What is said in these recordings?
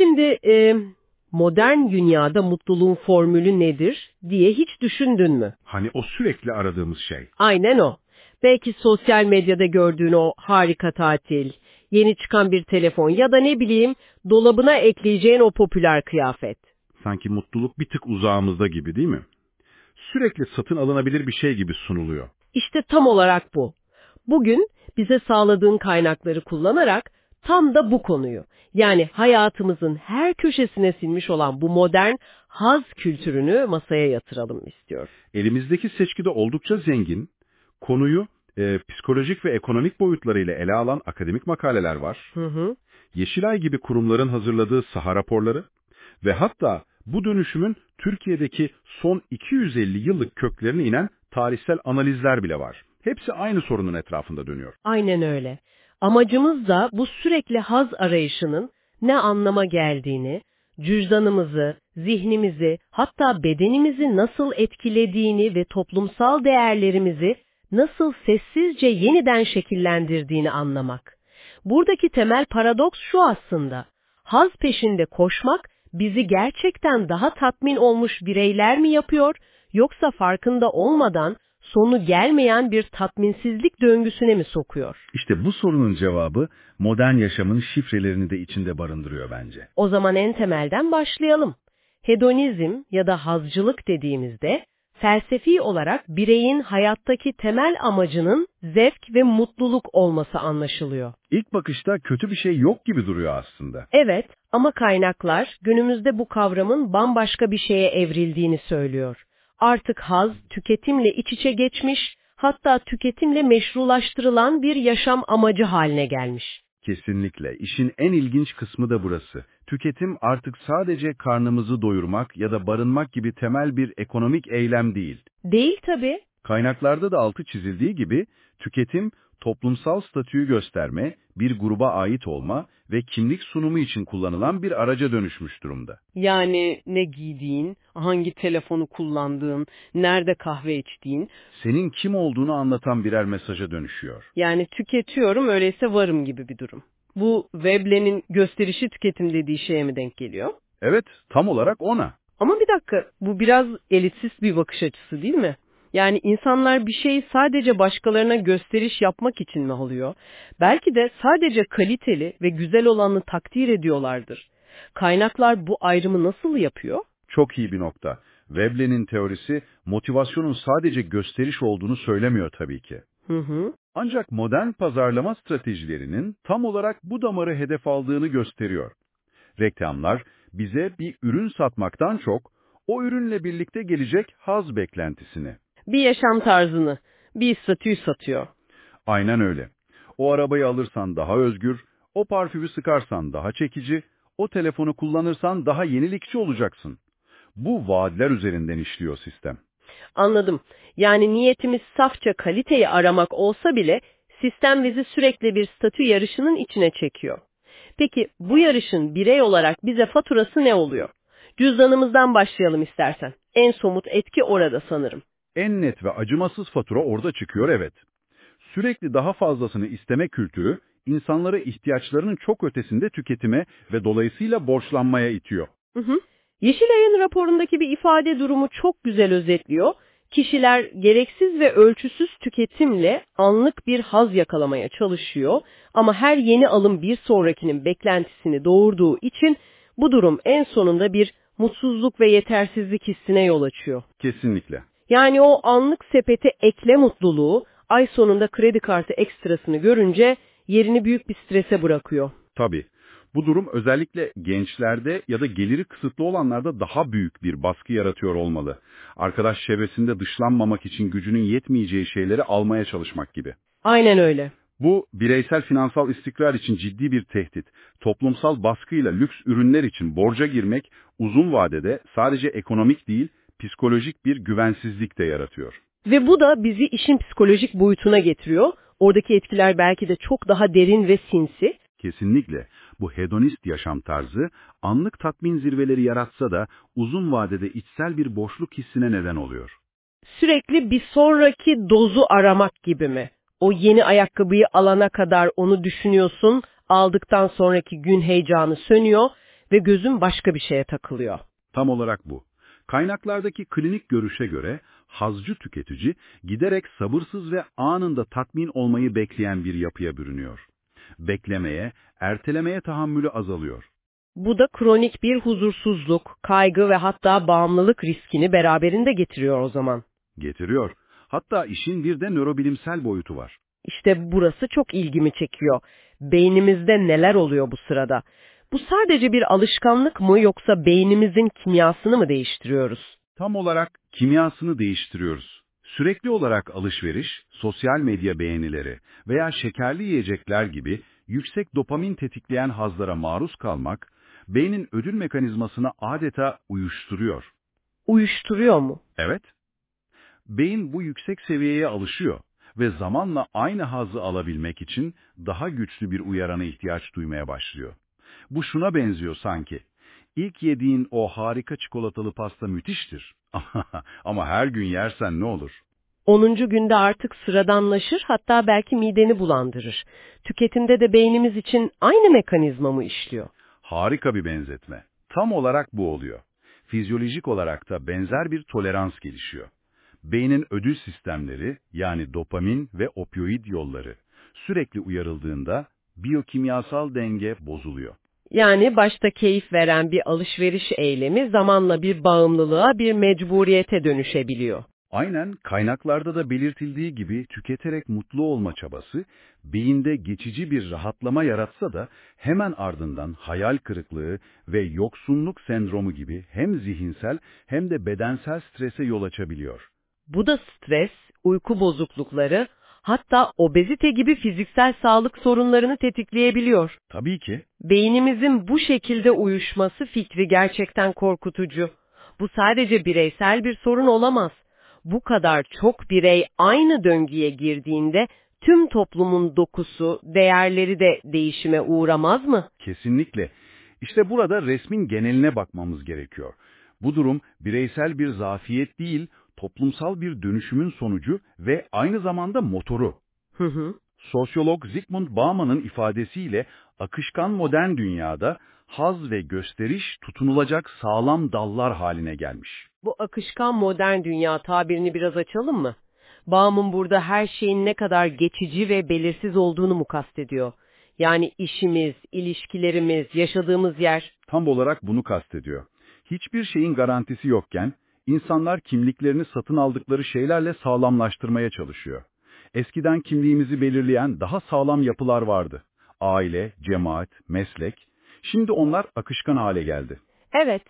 Şimdi e, modern dünyada mutluluğun formülü nedir diye hiç düşündün mü? Hani o sürekli aradığımız şey. Aynen o. Belki sosyal medyada gördüğün o harika tatil, yeni çıkan bir telefon ya da ne bileyim dolabına ekleyeceğin o popüler kıyafet. Sanki mutluluk bir tık uzağımızda gibi değil mi? Sürekli satın alınabilir bir şey gibi sunuluyor. İşte tam olarak bu. Bugün bize sağladığın kaynakları kullanarak tam da bu konuyu, yani hayatımızın her köşesine sinmiş olan bu modern haz kültürünü masaya yatıralım istiyor. Elimizdeki seçkide oldukça zengin, konuyu e, psikolojik ve ekonomik boyutlarıyla ele alan akademik makaleler var. Hı hı. Yeşilay gibi kurumların hazırladığı saha raporları ve hatta bu dönüşümün Türkiye'deki son 250 yıllık köklerine inen tarihsel analizler bile var. Hepsi aynı sorunun etrafında dönüyor. Aynen öyle. Amacımız da bu sürekli haz arayışının ne anlama geldiğini, cüzdanımızı, zihnimizi, hatta bedenimizi nasıl etkilediğini ve toplumsal değerlerimizi nasıl sessizce yeniden şekillendirdiğini anlamak. Buradaki temel paradoks şu aslında. Haz peşinde koşmak bizi gerçekten daha tatmin olmuş bireyler mi yapıyor, yoksa farkında olmadan sonu gelmeyen bir tatminsizlik döngüsüne mi sokuyor? İşte bu sorunun cevabı modern yaşamın şifrelerini de içinde barındırıyor bence. O zaman en temelden başlayalım. Hedonizm ya da hazcılık dediğimizde felsefi olarak bireyin hayattaki temel amacının zevk ve mutluluk olması anlaşılıyor. İlk bakışta kötü bir şey yok gibi duruyor aslında. Evet ama kaynaklar günümüzde bu kavramın bambaşka bir şeye evrildiğini söylüyor. Artık haz tüketimle iç içe geçmiş, hatta tüketimle meşrulaştırılan bir yaşam amacı haline gelmiş. Kesinlikle. İşin en ilginç kısmı da burası. Tüketim artık sadece karnımızı doyurmak ya da barınmak gibi temel bir ekonomik eylem değil. Değil tabii. Kaynaklarda da altı çizildiği gibi tüketim toplumsal statüyü gösterme, bir gruba ait olma ve kimlik sunumu için kullanılan bir araca dönüşmüş durumda. Yani ne giydiğin, hangi telefonu kullandığın, nerede kahve içtiğin, Senin kim olduğunu anlatan birer mesaja dönüşüyor. yani tüketiyorum öyleyse varım gibi bir durum. Bu Veblen'in gösterişi tüketim dediği şeye mi denk geliyor? Evet, tam olarak ona. Ama bir dakika, bu biraz elitsist bir bakış açısı değil mi? Yani insanlar bir şeyi sadece başkalarına gösteriş yapmak için mi alıyor? Belki de sadece kaliteli ve güzel olanı takdir ediyorlardır. Kaynaklar bu ayrımı nasıl yapıyor? Çok iyi bir nokta. Veblen'in teorisi motivasyonun sadece gösteriş olduğunu söylemiyor tabii ki. Hı hı. Ancak modern pazarlama stratejilerinin tam olarak bu damarı hedef aldığını gösteriyor. Reklamlar bize bir ürün satmaktan çok o ürünle birlikte gelecek haz beklentisini. Bir yaşam tarzını, bir statüyü satıyor. Aynen öyle. O arabayı alırsan daha özgür, o parfümü sıkarsan daha çekici, o telefonu kullanırsan daha yenilikçi olacaksın. Bu vaatler üzerinden işliyor sistem. Anladım. Yani niyetimiz safça kaliteyi aramak olsa bile sistem bizi sürekli bir statü yarışının içine çekiyor. Peki bu yarışın birey olarak bize faturası ne oluyor? Cüzdanımızdan başlayalım istersen. En somut etki orada sanırım. En net ve acımasız fatura orada çıkıyor evet. Sürekli daha fazlasını isteme kültürü, insanları ihtiyaçlarının çok ötesinde tüketime ve dolayısıyla borçlanmaya itiyor. Hı hı. Yeşilay'ın raporundaki bir ifade durumu çok güzel özetliyor. Kişiler gereksiz ve ölçüsüz tüketimle anlık bir haz yakalamaya çalışıyor ama her yeni alım bir sonrakinin beklentisini doğurduğu için bu durum en sonunda bir mutsuzluk ve yetersizlik hissine yol açıyor. Kesinlikle. Yani o anlık sepete ekle mutluluğu ay sonunda kredi kartı ekstrasını görünce yerini büyük bir strese bırakıyor. Tabii. Bu durum özellikle gençlerde ya da geliri kısıtlı olanlarda daha büyük bir baskı yaratıyor olmalı. Arkadaş çevresinde dışlanmamak için gücünün yetmeyeceği şeyleri almaya çalışmak gibi. Aynen öyle. Bu bireysel finansal istikrar için ciddi bir tehdit. Toplumsal baskıyla lüks ürünler için borca girmek uzun vadede sadece ekonomik değil, psikolojik bir güvensizlik de yaratıyor. Ve bu da bizi işin psikolojik boyutuna getiriyor. Oradaki etkiler belki de çok daha derin ve sinsi. Kesinlikle bu hedonist yaşam tarzı anlık tatmin zirveleri yaratsa da uzun vadede içsel bir boşluk hissine neden oluyor. Sürekli bir sonraki dozu aramak gibi mi? O yeni ayakkabıyı alana kadar onu düşünüyorsun, aldıktan sonraki gün heyecanı sönüyor ve gözüm başka bir şeye takılıyor. Tam olarak bu. Kaynaklardaki klinik görüşe göre hazcı tüketici giderek sabırsız ve anında tatmin olmayı bekleyen bir yapıya bürünüyor. Beklemeye, ertelemeye tahammülü azalıyor. Bu da kronik bir huzursuzluk, kaygı ve hatta bağımlılık riskini beraberinde getiriyor o zaman. Getiriyor. Hatta işin bir de nörobilimsel boyutu var. İşte burası çok ilgimi çekiyor. Beynimizde neler oluyor bu sırada? Bu sadece bir alışkanlık mı yoksa beynimizin kimyasını mı değiştiriyoruz? Tam olarak kimyasını değiştiriyoruz. Sürekli olarak alışveriş, sosyal medya beğenileri veya şekerli yiyecekler gibi yüksek dopamin tetikleyen hazlara maruz kalmak, beynin ödül mekanizmasını adeta uyuşturuyor. Uyuşturuyor mu? Evet. Beyin bu yüksek seviyeye alışıyor ve zamanla aynı hazzı alabilmek için daha güçlü bir uyarana ihtiyaç duymaya başlıyor. Bu şuna benziyor sanki. İlk yediğin o harika çikolatalı pasta müthiştir. Ama her gün yersen ne olur? 10. günde artık sıradanlaşır hatta belki mideni bulandırır. Tüketimde de beynimiz için aynı mekanizma mı işliyor? Harika bir benzetme. Tam olarak bu oluyor. Fizyolojik olarak da benzer bir tolerans gelişiyor. Beynin ödül sistemleri yani dopamin ve opioid yolları sürekli uyarıldığında biyokimyasal denge bozuluyor. Yani başta keyif veren bir alışveriş eylemi zamanla bir bağımlılığa, bir mecburiyete dönüşebiliyor. Aynen kaynaklarda da belirtildiği gibi tüketerek mutlu olma çabası, beyinde geçici bir rahatlama yaratsa da hemen ardından hayal kırıklığı ve yoksunluk sendromu gibi hem zihinsel hem de bedensel strese yol açabiliyor. Bu da stres, uyku bozuklukları, hatta obezite gibi fiziksel sağlık sorunlarını tetikleyebiliyor. Tabii ki. Beynimizin bu şekilde uyuşması fikri gerçekten korkutucu. Bu sadece bireysel bir sorun olamaz. Bu kadar çok birey aynı döngüye girdiğinde tüm toplumun dokusu, değerleri de değişime uğramaz mı? Kesinlikle. İşte burada resmin geneline bakmamız gerekiyor. Bu durum bireysel bir zafiyet değil, toplumsal bir dönüşümün sonucu ve aynı zamanda motoru. Hı hı. Sosyolog Zygmunt Bauman'ın ifadesiyle akışkan modern dünyada haz ve gösteriş tutunulacak sağlam dallar haline gelmiş. Bu akışkan modern dünya tabirini biraz açalım mı? Bauman burada her şeyin ne kadar geçici ve belirsiz olduğunu mu kastediyor? Yani işimiz, ilişkilerimiz, yaşadığımız yer. Tam olarak bunu kastediyor. Hiçbir şeyin garantisi yokken insanlar kimliklerini satın aldıkları şeylerle sağlamlaştırmaya çalışıyor. Eskiden kimliğimizi belirleyen daha sağlam yapılar vardı. Aile, cemaat, meslek. Şimdi onlar akışkan hale geldi. Evet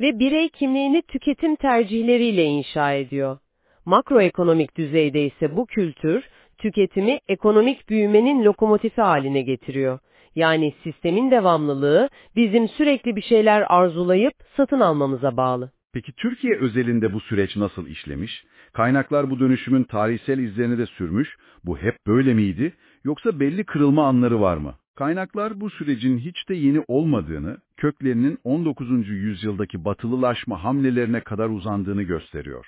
ve birey kimliğini tüketim tercihleriyle inşa ediyor. Makroekonomik düzeyde ise bu kültür, tüketimi ekonomik büyümenin lokomotifi haline getiriyor. Yani sistemin devamlılığı bizim sürekli bir şeyler arzulayıp satın almamıza bağlı. Peki Türkiye özelinde bu süreç nasıl işlemiş? Kaynaklar bu dönüşümün tarihsel izlerini de sürmüş. Bu hep böyle miydi? Yoksa belli kırılma anları var mı? Kaynaklar bu sürecin hiç de yeni olmadığını, köklerinin 19. yüzyıldaki batılılaşma hamlelerine kadar uzandığını gösteriyor.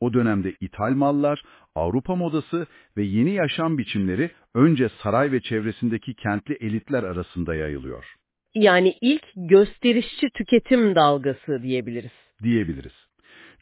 O dönemde ithal mallar, Avrupa modası ve yeni yaşam biçimleri önce saray ve çevresindeki kentli elitler arasında yayılıyor. Yani ilk gösterişçi tüketim dalgası diyebiliriz. Diyebiliriz.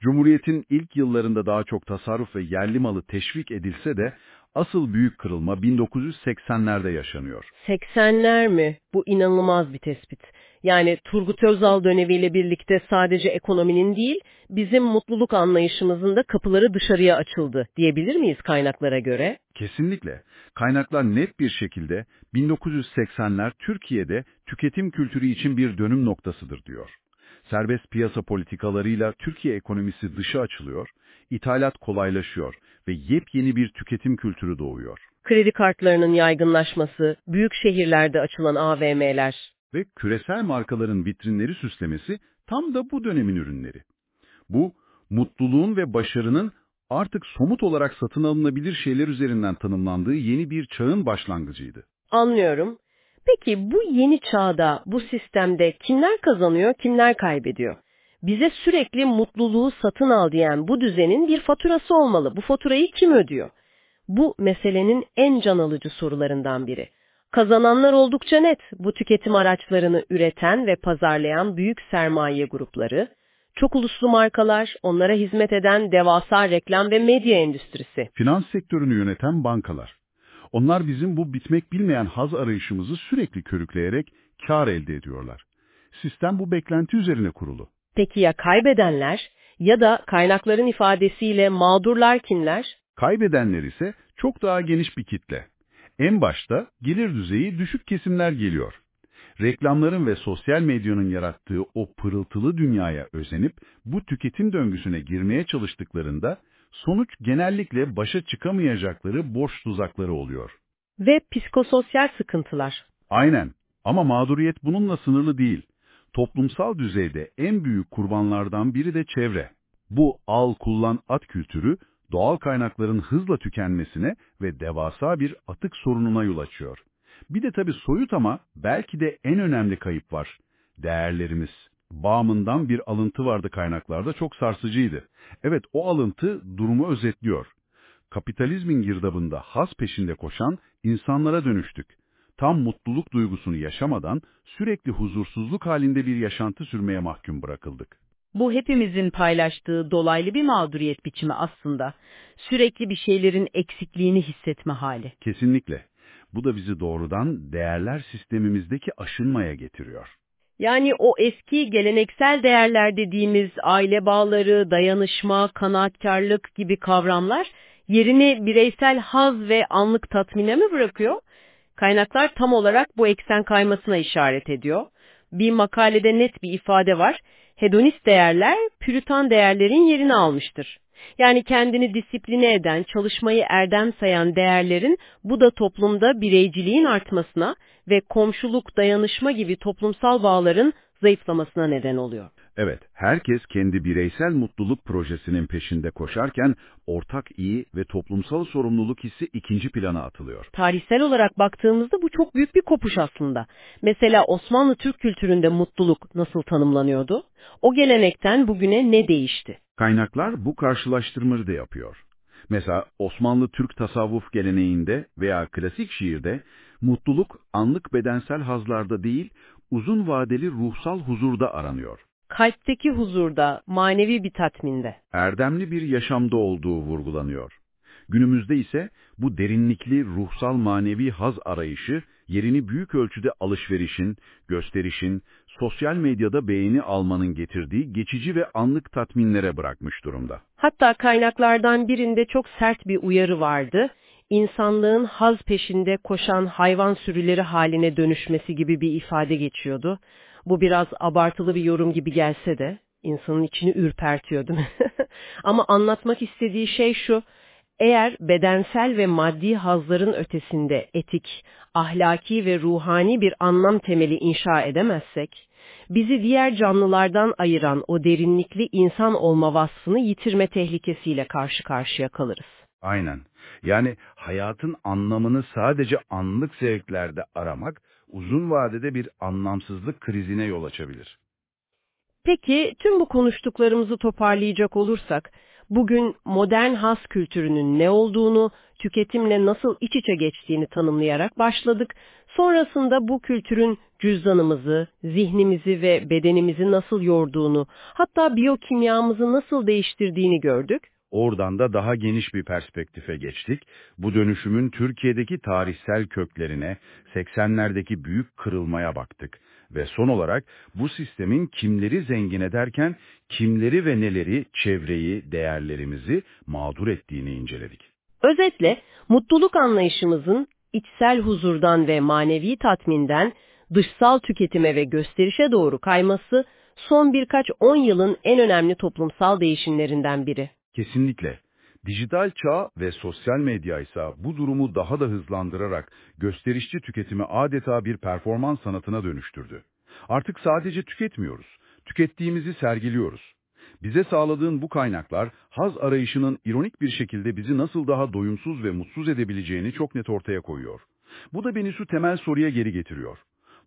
Cumhuriyet'in ilk yıllarında daha çok tasarruf ve yerli malı teşvik edilse de asıl büyük kırılma 1980'lerde yaşanıyor. 80'ler mi? Bu inanılmaz bir tespit. Yani Turgut Özal dönemiyle birlikte sadece ekonominin değil, bizim mutluluk anlayışımızın da kapıları dışarıya açıldı diyebilir miyiz kaynaklara göre? Kesinlikle. Kaynaklar net bir şekilde 1980'ler Türkiye'de tüketim kültürü için bir dönüm noktasıdır diyor. Serbest piyasa politikalarıyla Türkiye ekonomisi dışa açılıyor, ithalat kolaylaşıyor ve yepyeni bir tüketim kültürü doğuyor. Kredi kartlarının yaygınlaşması, büyük şehirlerde açılan AVM'ler. Ve küresel markaların vitrinleri süslemesi tam da bu dönemin ürünleri. Bu, mutluluğun ve başarının artık somut olarak satın alınabilir şeyler üzerinden tanımlandığı yeni bir çağın başlangıcıydı. Anlıyorum. Peki bu yeni çağda, bu sistemde kimler kazanıyor, kimler kaybediyor? Bize sürekli mutluluğu satın al diyen bu düzenin bir faturası olmalı. Bu faturayı kim ödüyor? Bu meselenin en can alıcı sorularından biri. Kazananlar oldukça net. Bu tüketim araçlarını üreten ve pazarlayan büyük sermaye grupları, çok uluslu markalar, onlara hizmet eden devasa reklam ve medya endüstrisi. Finans sektörünü yöneten bankalar. Onlar bizim bu bitmek bilmeyen haz arayışımızı sürekli körükleyerek kar elde ediyorlar. Sistem bu beklenti üzerine kurulu. Peki ya kaybedenler ya da kaynakların ifadesiyle mağdurlar kimler? Kaybedenler ise çok daha geniş bir kitle. En başta gelir düzeyi düşük kesimler geliyor. Reklamların ve sosyal medyanın yarattığı o pırıltılı dünyaya özenip bu tüketim döngüsüne girmeye çalıştıklarında sonuç genellikle başa çıkamayacakları borç tuzakları oluyor. Ve psikososyal sıkıntılar. Aynen ama mağduriyet bununla sınırlı değil. Toplumsal düzeyde en büyük kurbanlardan biri de çevre. Bu al kullan at kültürü doğal kaynakların hızla tükenmesine ve devasa bir atık sorununa yol açıyor. Bir de tabii soyut ama belki de en önemli kayıp var. Değerlerimiz. Bağımından bir alıntı vardı kaynaklarda çok sarsıcıydı. Evet o alıntı durumu özetliyor. Kapitalizmin girdabında has peşinde koşan insanlara dönüştük. Tam mutluluk duygusunu yaşamadan sürekli huzursuzluk halinde bir yaşantı sürmeye mahkum bırakıldık. Bu hepimizin paylaştığı dolaylı bir mağduriyet biçimi aslında. Sürekli bir şeylerin eksikliğini hissetme hali. Kesinlikle. Bu da bizi doğrudan değerler sistemimizdeki aşınmaya getiriyor. Yani o eski geleneksel değerler dediğimiz aile bağları, dayanışma, kanaatkarlık gibi kavramlar yerini bireysel haz ve anlık tatmine mi bırakıyor? Kaynaklar tam olarak bu eksen kaymasına işaret ediyor. Bir makalede net bir ifade var. Hedonist değerler, püritan değerlerin yerini almıştır. Yani kendini disipline eden, çalışmayı erdem sayan değerlerin bu da toplumda bireyciliğin artmasına ve komşuluk, dayanışma gibi toplumsal bağların zayıflamasına neden oluyor. Evet, herkes kendi bireysel mutluluk projesinin peşinde koşarken ortak iyi ve toplumsal sorumluluk hissi ikinci plana atılıyor. Tarihsel olarak baktığımızda bu çok büyük bir kopuş aslında. Mesela Osmanlı Türk kültüründe mutluluk nasıl tanımlanıyordu? O gelenekten bugüne ne değişti? Kaynaklar bu karşılaştırmayı da yapıyor. Mesela Osmanlı Türk tasavvuf geleneğinde veya klasik şiirde mutluluk anlık bedensel hazlarda değil, uzun vadeli ruhsal huzurda aranıyor. Kalpteki huzurda, manevi bir tatminde. Erdemli bir yaşamda olduğu vurgulanıyor. Günümüzde ise bu derinlikli ruhsal manevi haz arayışı yerini büyük ölçüde alışverişin, gösterişin, sosyal medyada beğeni almanın getirdiği geçici ve anlık tatminlere bırakmış durumda. Hatta kaynaklardan birinde çok sert bir uyarı vardı. İnsanlığın haz peşinde koşan hayvan sürüleri haline dönüşmesi gibi bir ifade geçiyordu. Bu biraz abartılı bir yorum gibi gelse de insanın içini ürpertiyor değil mi? Ama anlatmak istediği şey şu, eğer bedensel ve maddi hazların ötesinde etik, ahlaki ve ruhani bir anlam temeli inşa edemezsek, bizi diğer canlılardan ayıran o derinlikli insan olma vasfını yitirme tehlikesiyle karşı karşıya kalırız. Aynen. Yani hayatın anlamını sadece anlık zevklerde aramak, uzun vadede bir anlamsızlık krizine yol açabilir. Peki tüm bu konuştuklarımızı toparlayacak olursak, bugün modern has kültürünün ne olduğunu, tüketimle nasıl iç içe geçtiğini tanımlayarak başladık. Sonrasında bu kültürün cüzdanımızı, zihnimizi ve bedenimizi nasıl yorduğunu, hatta biyokimyamızı nasıl değiştirdiğini gördük. Oradan da daha geniş bir perspektife geçtik. Bu dönüşümün Türkiye'deki tarihsel köklerine, 80'lerdeki büyük kırılmaya baktık. Ve son olarak bu sistemin kimleri zengin ederken kimleri ve neleri, çevreyi, değerlerimizi mağdur ettiğini inceledik. Özetle mutluluk anlayışımızın içsel huzurdan ve manevi tatminden dışsal tüketime ve gösterişe doğru kayması son birkaç on yılın en önemli toplumsal değişimlerinden biri. Kesinlikle. Dijital çağ ve sosyal medya ise bu durumu daha da hızlandırarak gösterişçi tüketimi adeta bir performans sanatına dönüştürdü. Artık sadece tüketmiyoruz, tükettiğimizi sergiliyoruz. Bize sağladığın bu kaynaklar haz arayışının ironik bir şekilde bizi nasıl daha doyumsuz ve mutsuz edebileceğini çok net ortaya koyuyor. Bu da beni şu temel soruya geri getiriyor.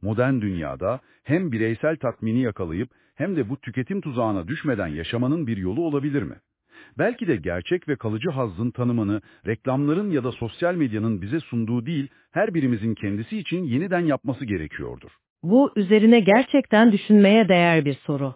Modern dünyada hem bireysel tatmini yakalayıp hem de bu tüketim tuzağına düşmeden yaşamanın bir yolu olabilir mi? Belki de gerçek ve kalıcı hazzın tanımını reklamların ya da sosyal medyanın bize sunduğu değil, her birimizin kendisi için yeniden yapması gerekiyordur. Bu üzerine gerçekten düşünmeye değer bir soru.